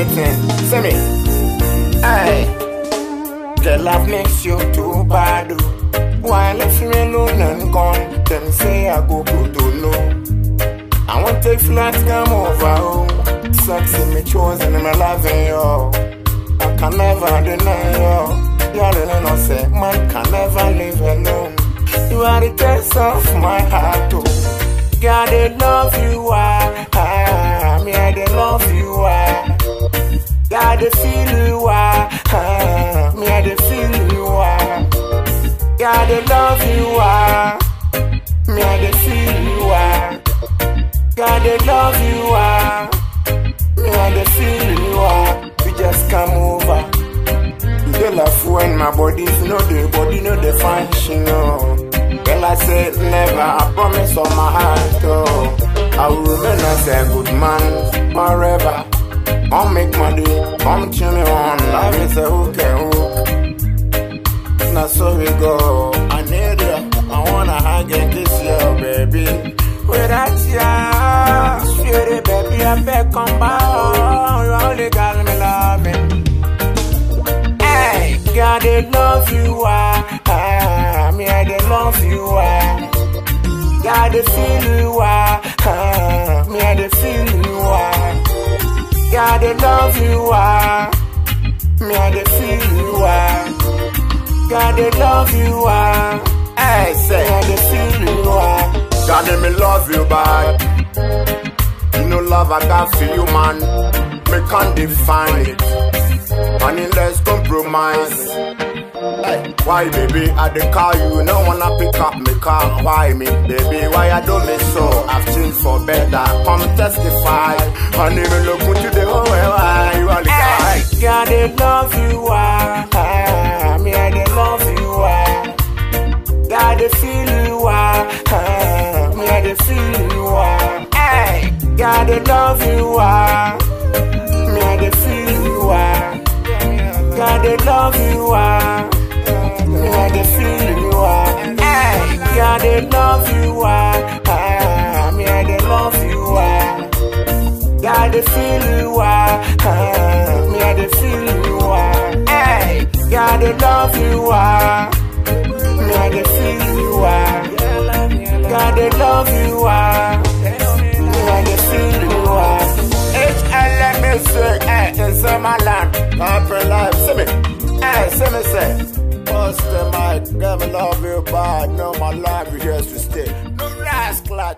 anything. See me. Hey, the love makes you too bad. oh. Why left me alone and gone? Them say I go put to know. I want take flat come over. Oh. Sexy me chosen and me loving you. I can never deny you. You already know say man can never live alone. You are the taste of my heart. Oh. God, they love you. Ah, ah, me, I they love you. God, they feel you. Ah, me, I they feel you. Ah. God, they love you. Ah. Me, I they feel you. Ah. God, they love you. Ah. Me, I they feel you. Ah. We just come over. You dey laugh when my body no dey body no dey function no. Girl I said never, I promise on my heart oh. On. Life is a hook and hook. Now so we go. I need you. I wanna hug and kiss you, baby. Without you, sweetie baby, I beg come by. You only got me loving. Hey, God, they love you, ah, ah, me, I they love you, ah. God, they feel you, ah, ah, me, I they feel you, ah. God, they love you, ah, God, they love you, ah. Hey, say, I they feel you, ah. God, me love you, bad. You know love I got for you, man. Me can't define it. Honey, let's compromise. Hey, why, baby? I dey call you, no wanna pick up me car. Why me, baby? Why I do me so? I've changed for better. Come testify. Honey, me look into the whole way. Why they feel you, ah, ah, me, I they feel you, ah. Hey, God, they love you, ah, me, I they feel you, ah. God, they love you, ah. Me, I they feel you, ah. Hey, God, they love you, ah. ah. Me, I they love you, ah. God, they feel you, ah. ah. Me, I they feel you, ah. Hey, God, they love you, ah. Ah. God, they love you, ah. Me, I they feel you, ah. HLM say, eh, in summer land, corporate life, see me, eh, see me say, bust the mic, girl, me love you bad, know my life is here to stay, no rascal,